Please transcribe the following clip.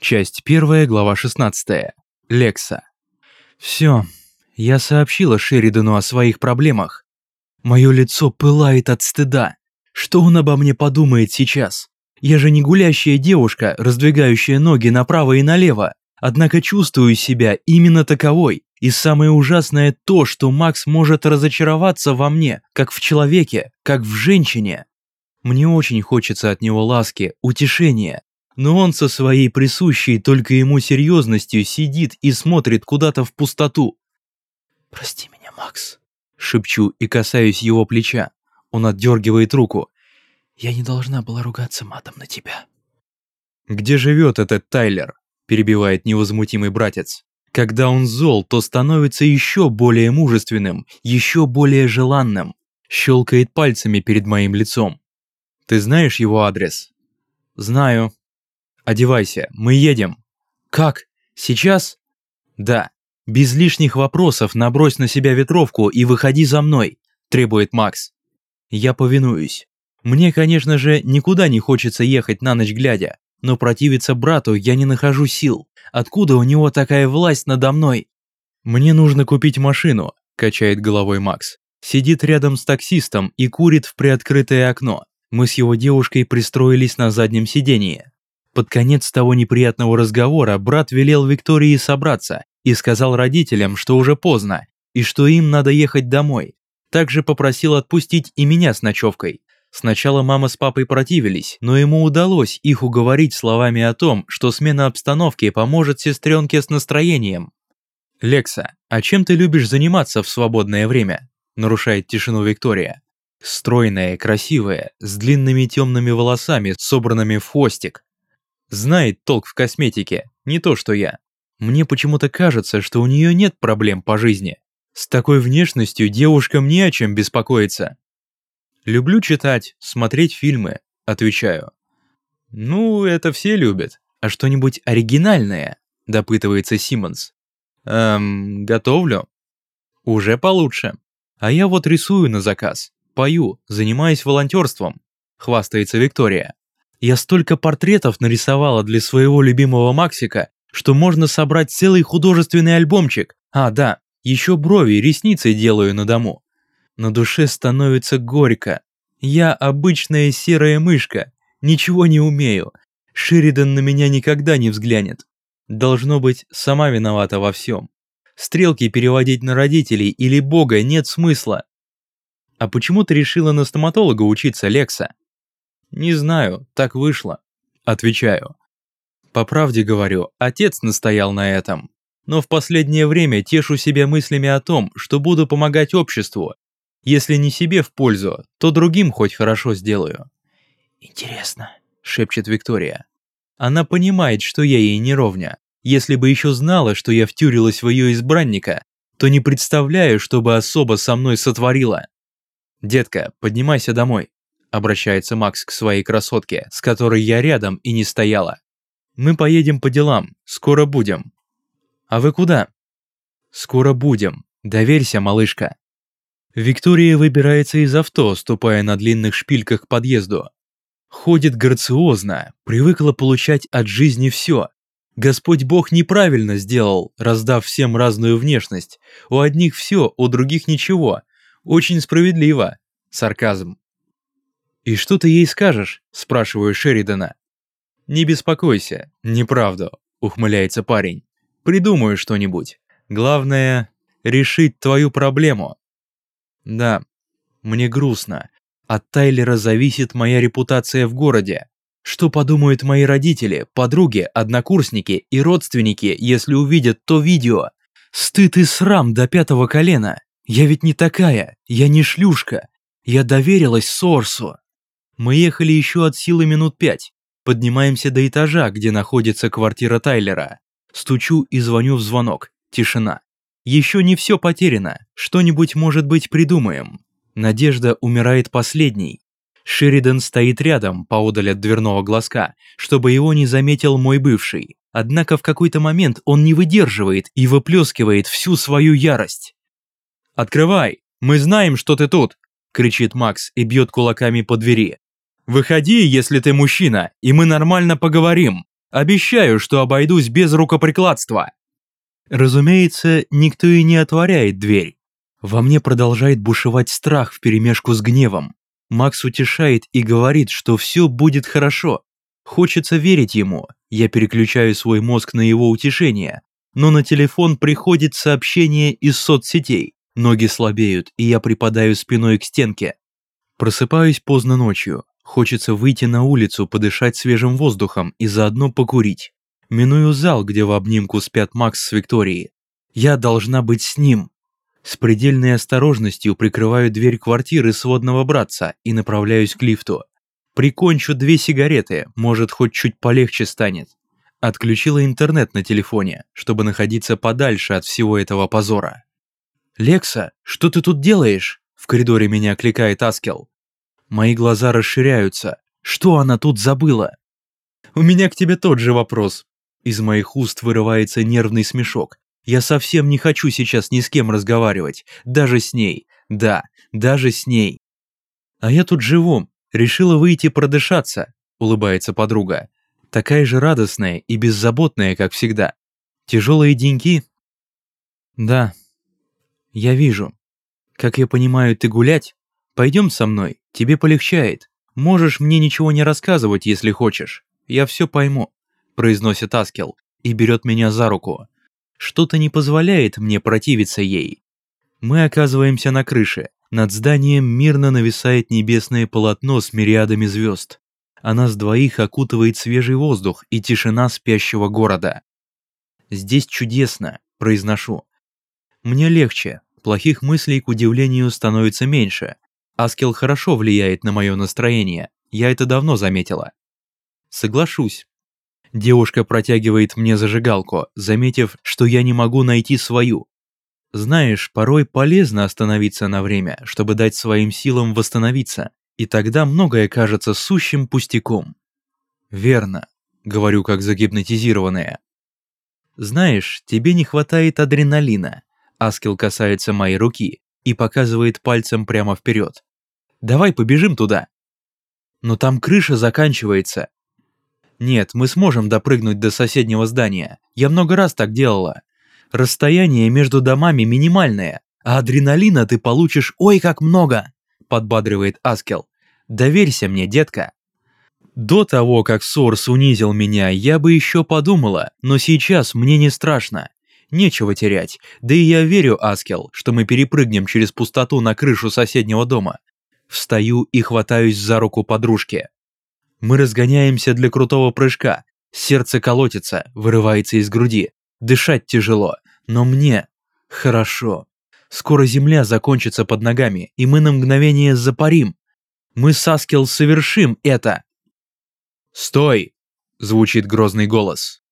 Часть 1, глава 16. Лекса. Все, я сообщила Шеридану о своих проблемах. Мое лицо пылает от стыда. Что он обо мне подумает сейчас? Я же не гулящая девушка, раздвигающая ноги направо и налево. Однако чувствую себя именно таковой. И самое ужасное то, что Макс может разочароваться во мне, как в человеке, как в женщине. Мне очень хочется от него ласки, утешения, но он со своей присущей только ему серьезностью сидит и смотрит куда-то в пустоту. «Прости меня, Макс», — шепчу и касаюсь его плеча. Он отдергивает руку. «Я не должна была ругаться матом на тебя». «Где живет этот Тайлер?» – перебивает невозмутимый братец. «Когда он зол, то становится еще более мужественным, еще более желанным. Щелкает пальцами перед моим лицом. Ты знаешь его адрес?» «Знаю», Одевайся, мы едем. Как? Сейчас? Да. Без лишних вопросов набрось на себя ветровку и выходи за мной, требует Макс. Я повинуюсь. Мне, конечно же, никуда не хочется ехать на ночь глядя, но противиться брату я не нахожу сил. Откуда у него такая власть надо мной? Мне нужно купить машину, качает головой Макс. Сидит рядом с таксистом и курит в приоткрытое окно. Мы с его девушкой пристроились на заднем сидении. Под конец того неприятного разговора брат велел Виктории собраться и сказал родителям, что уже поздно, и что им надо ехать домой. Также попросил отпустить и меня с ночевкой. Сначала мама с папой противились, но ему удалось их уговорить словами о том, что смена обстановки поможет сестренке с настроением. «Лекса, а чем ты любишь заниматься в свободное время?» нарушает тишину Виктория. Стройная, красивая, с длинными темными волосами, собранными в хвостик, Знает толк в косметике, не то что я. Мне почему-то кажется, что у нее нет проблем по жизни. С такой внешностью девушкам не о чем беспокоиться. Люблю читать, смотреть фильмы, отвечаю. Ну, это все любят. А что-нибудь оригинальное? Допытывается Симмонс. Эм, готовлю. Уже получше. А я вот рисую на заказ, пою, занимаюсь волонтерством, хвастается Виктория. Я столько портретов нарисовала для своего любимого Максика, что можно собрать целый художественный альбомчик. А, да, еще брови и ресницы делаю на дому. На душе становится горько. Я обычная серая мышка, ничего не умею. Шеридан на меня никогда не взглянет. Должно быть, сама виновата во всем. Стрелки переводить на родителей или Бога нет смысла. А почему ты решила на стоматолога учиться, Лекса? «Не знаю, так вышло», – отвечаю. По правде говорю, отец настоял на этом. Но в последнее время тешу себя мыслями о том, что буду помогать обществу. Если не себе в пользу, то другим хоть хорошо сделаю. «Интересно», – шепчет Виктория. Она понимает, что я ей не ровня. Если бы еще знала, что я втюрилась в ее избранника, то не представляю, что бы особо со мной сотворила. «Детка, поднимайся домой», обращается Макс к своей красотке, с которой я рядом и не стояла. Мы поедем по делам, скоро будем. А вы куда? Скоро будем. Доверься, малышка. Виктория выбирается из авто, ступая на длинных шпильках к подъезду. Ходит грациозно, привыкла получать от жизни все. Господь Бог неправильно сделал, раздав всем разную внешность. У одних все, у других ничего. Очень справедливо. Сарказм. «И что ты ей скажешь?» – спрашиваю Шеридана. «Не беспокойся, неправду», – ухмыляется парень. «Придумаю что-нибудь. Главное – решить твою проблему». «Да, мне грустно. От Тайлера зависит моя репутация в городе. Что подумают мои родители, подруги, однокурсники и родственники, если увидят то видео? Стыд и срам до пятого колена. Я ведь не такая, я не шлюшка. Я доверилась Сорсу. Мы ехали еще от силы минут пять. Поднимаемся до этажа, где находится квартира Тайлера. Стучу и звоню в звонок. Тишина. Еще не все потеряно. Что-нибудь, может быть, придумаем. Надежда умирает последней. Шеридан стоит рядом, поодаль от дверного глазка, чтобы его не заметил мой бывший. Однако в какой-то момент он не выдерживает и выплескивает всю свою ярость. «Открывай! Мы знаем, что ты тут!» – кричит Макс и бьет кулаками по двери. Выходи, если ты мужчина, и мы нормально поговорим. Обещаю, что обойдусь без рукоприкладства. Разумеется, никто и не отворяет дверь. Во мне продолжает бушевать страх вперемешку с гневом. Макс утешает и говорит, что все будет хорошо. Хочется верить ему. Я переключаю свой мозг на его утешение. Но на телефон приходит сообщение из соцсетей. Ноги слабеют, и я припадаю спиной к стенке. Просыпаюсь поздно ночью. Хочется выйти на улицу, подышать свежим воздухом и заодно покурить. Миную зал, где в обнимку спят Макс с Викторией. Я должна быть с ним. С предельной осторожностью прикрываю дверь квартиры сводного братца и направляюсь к лифту. Прикончу две сигареты, может хоть чуть полегче станет. Отключила интернет на телефоне, чтобы находиться подальше от всего этого позора. «Лекса, что ты тут делаешь?» В коридоре меня окликает Аскел. Мои глаза расширяются. Что она тут забыла? У меня к тебе тот же вопрос. Из моих уст вырывается нервный смешок. Я совсем не хочу сейчас ни с кем разговаривать. Даже с ней. Да, даже с ней. А я тут живу. Решила выйти продышаться, улыбается подруга. Такая же радостная и беззаботная, как всегда. Тяжелые деньги? Да, я вижу. Как я понимаю, ты гулять? Пойдем со мной, тебе полегчает. Можешь мне ничего не рассказывать, если хочешь. Я все пойму», – произносит Аскел и берет меня за руку. Что-то не позволяет мне противиться ей. Мы оказываемся на крыше. Над зданием мирно нависает небесное полотно с мириадами звезд. А нас двоих окутывает свежий воздух и тишина спящего города. «Здесь чудесно», – произношу. «Мне легче, Плохих мыслей, к удивлению, становится меньше. Аскел хорошо влияет на мое настроение, я это давно заметила. Соглашусь. Девушка протягивает мне зажигалку, заметив, что я не могу найти свою. Знаешь, порой полезно остановиться на время, чтобы дать своим силам восстановиться, и тогда многое кажется сущим пустяком. Верно, говорю как загипнотизированная. Знаешь, тебе не хватает адреналина. Аскел касается моей руки и показывает пальцем прямо вперед. «Давай побежим туда». «Но там крыша заканчивается». «Нет, мы сможем допрыгнуть до соседнего здания. Я много раз так делала. Расстояние между домами минимальное, а адреналина ты получишь ой как много», подбадривает Аскел. «Доверься мне, детка». До того, как Сорс унизил меня, я бы еще подумала, но сейчас мне не страшно. Нечего терять, да и я верю, Аскел, что мы перепрыгнем через пустоту на крышу соседнего дома. Встаю и хватаюсь за руку подружки. Мы разгоняемся для крутого прыжка. Сердце колотится, вырывается из груди. Дышать тяжело, но мне хорошо. Скоро земля закончится под ногами, и мы на мгновение запарим. Мы с Аскел совершим это. «Стой!» – звучит грозный голос.